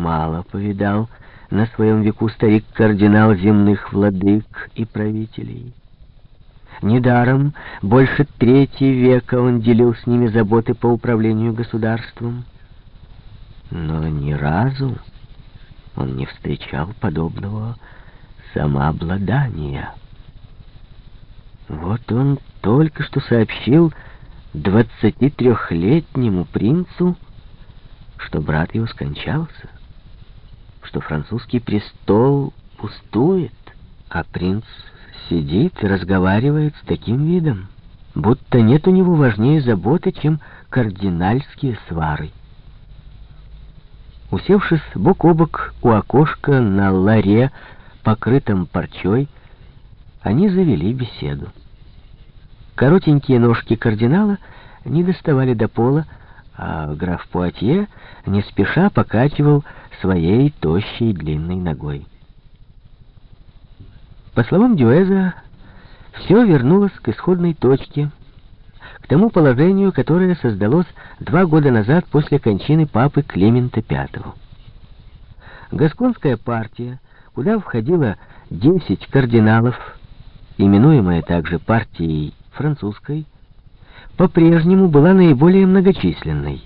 мало повидал на своем веку старик-кардинал земных владык и правителей. Недаром больше трети века он делил с ними заботы по управлению государством. Но ни разу он не встречал подобного самообладания. Вот он только что сообщил 23-летнему принцу, что брат его скончался, что французский престол пустует, а принц сидит и разговаривает с таким видом, будто нет у него важнее заботы, чем кардинальские свары. Усевшись бок о бок у окошка на ларе, покрытом парчой, они завели беседу. Коротенькие ножки кардинала не доставали до пола, а граф Пуатье не спеша покачивал своей тощей длинной ногой. По словам Дюэза, все вернулось к исходной точке, к тому положению, которое создалось два года назад после кончины папы Климента V. Гасконская партия, куда входило 10 кардиналов, именуемая также партией французской, по-прежнему была наиболее многочисленной,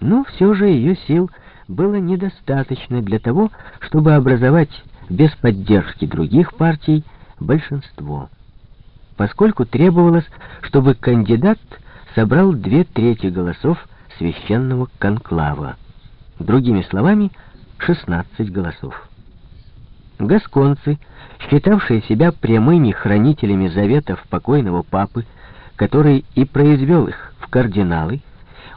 но все же ее сил было недостаточно для того, чтобы образовать без поддержки других партий большинство, поскольку требовалось, чтобы кандидат собрал две трети голосов священного конклава, другими словами, 16 голосов. Гасконцы, считавшие себя прямыми хранителями заветов покойного папы, который и произвел их в кардиналы,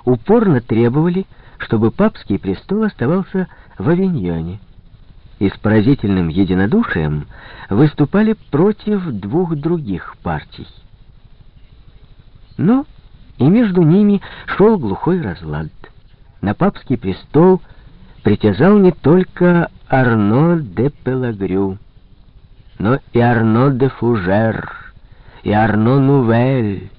упорно требовали, чтобы папский престол оставался в Авиньоне, и с поразительным единодушием выступали против двух других партий. Но и между ними шел глухой разлад. На папский престол притязал не только Арно де Пелагрю, но и Арно де Фужер, и Арно Нувель.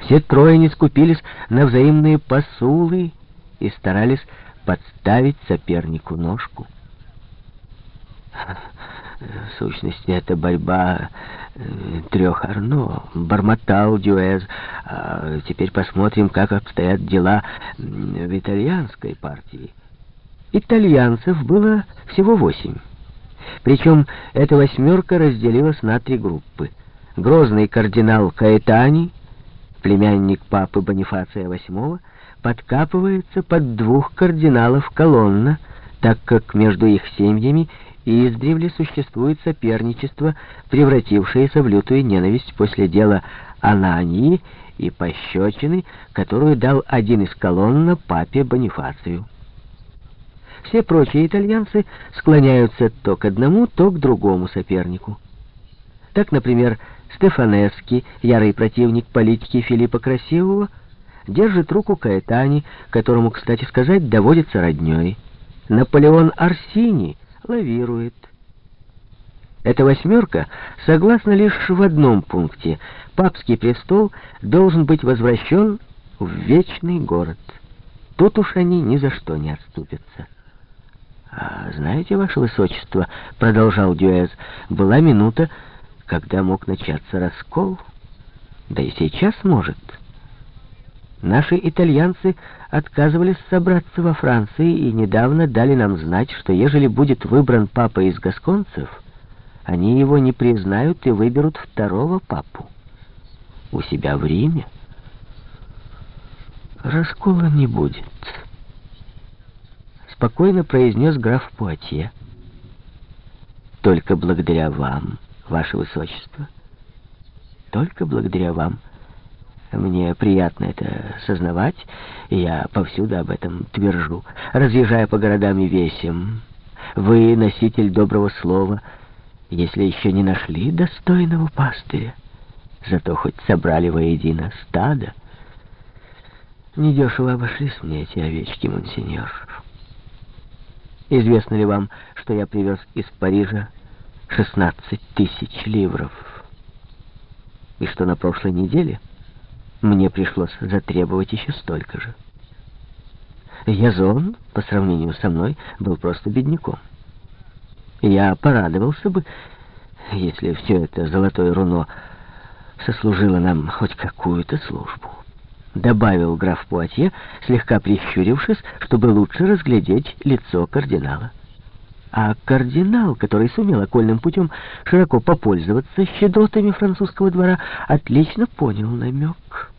Все трое не скупились на взаимные посулы и старались подставить сопернику ножку. В сущности, это борьба э, трех Арно, бормотал Дюэз. А теперь посмотрим, как обстоят дела в итальянской партии. Итальянцев было всего восемь. Причем эта восьмерка разделилась на три группы. Грозный кардинал Каэтани, племянник папы Бонифация VIII, подкапывается под двух кардиналов Колонна, так как между их семьями издревле существует соперничество, превратившееся в лютую ненависть после дела Анании и пощечины, которую дал один из колонна папе Бонифацию. Все прочие итальянцы склоняются то к одному, то к другому сопернику. Так, например, Стефанески, ярый противник политики Филиппа Красивого, держит руку Каэтани, которому, кстати сказать, доводится роднёй. Наполеон Арсини лавирует. Эта восьмерка согласна лишь в одном пункте. Папский престол должен быть возвращен в вечный город. Тут уж они ни за что не отступятся. «А знаете, ваше высочество, — продолжал Дюэз, — была минута, когда мог начаться раскол, да и сейчас может. Наши итальянцы отказывались собраться во Франции и недавно дали нам знать, что ежели будет выбран папа из гасконцев, они его не признают и выберут второго папу. У себя в Риме раскола не будет» спокойно произнес граф Пуатье. «Только благодаря вам, ваше высочество, только благодаря вам. Мне приятно это сознавать, и я повсюду об этом твержу, разъезжая по городам и весям. Вы носитель доброго слова, если еще не нашли достойного пастыря, зато хоть собрали воедино стадо. Недешево обошлись мне эти овечки, монсеньор». Известно ли вам, что я привез из Парижа 16 тысяч ливров? И что на прошлой неделе мне пришлось затребовать еще столько же? Язон, по сравнению со мной, был просто бедняком. Я порадовался бы, если все это золотое руно сослужило нам хоть какую-то службу. Добавил граф Пуатье, слегка прищурившись, чтобы лучше разглядеть лицо кардинала. А кардинал, который сумел окольным путем широко попользоваться щедротами французского двора, отлично понял намек.